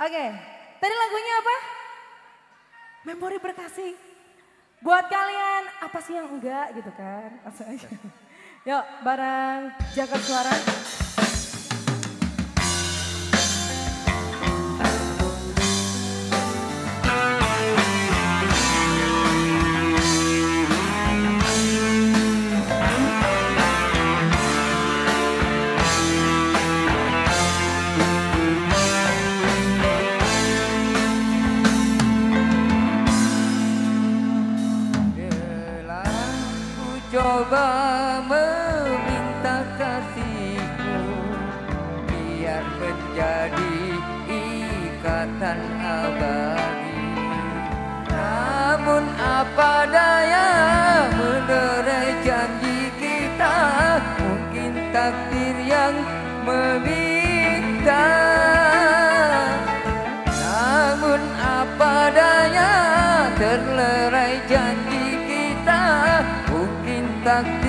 Oke, tadi lagunya apa? Memori berkasih. Buat kalian apa sih yang enggak gitu kan? Langsung aja. Yuk bareng jaga suara. Ikatan abadi. Namun apa daya menerai janji kita? Mungkin takdir yang meminta. Namun apa daya terlerai janji kita? Mungkin takdir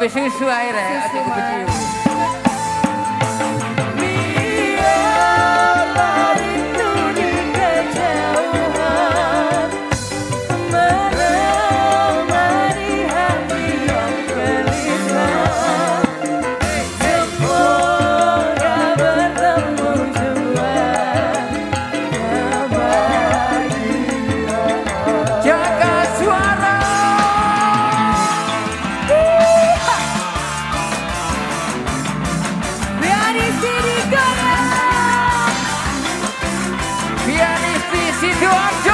Pesci Suaira. Até o if you are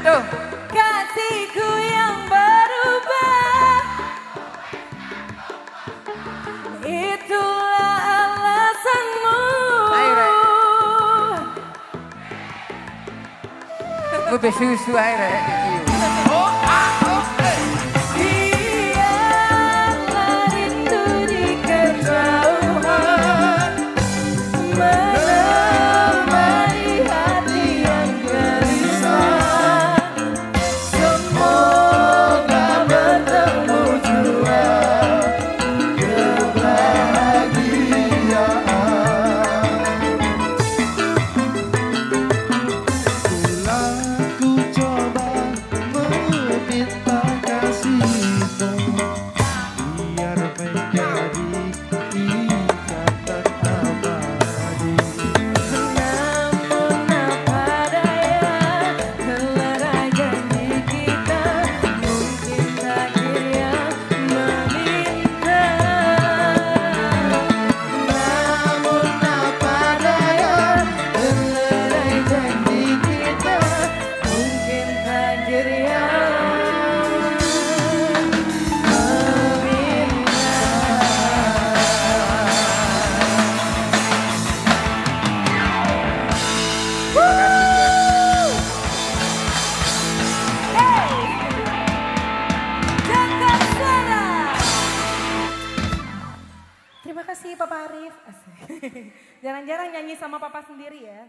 Tuh. Kasihku yang berubah. Itulah alasanmu. Ayo, Rek. susu besusu aja, Rek. been nyanyi sama papa sendiri ya.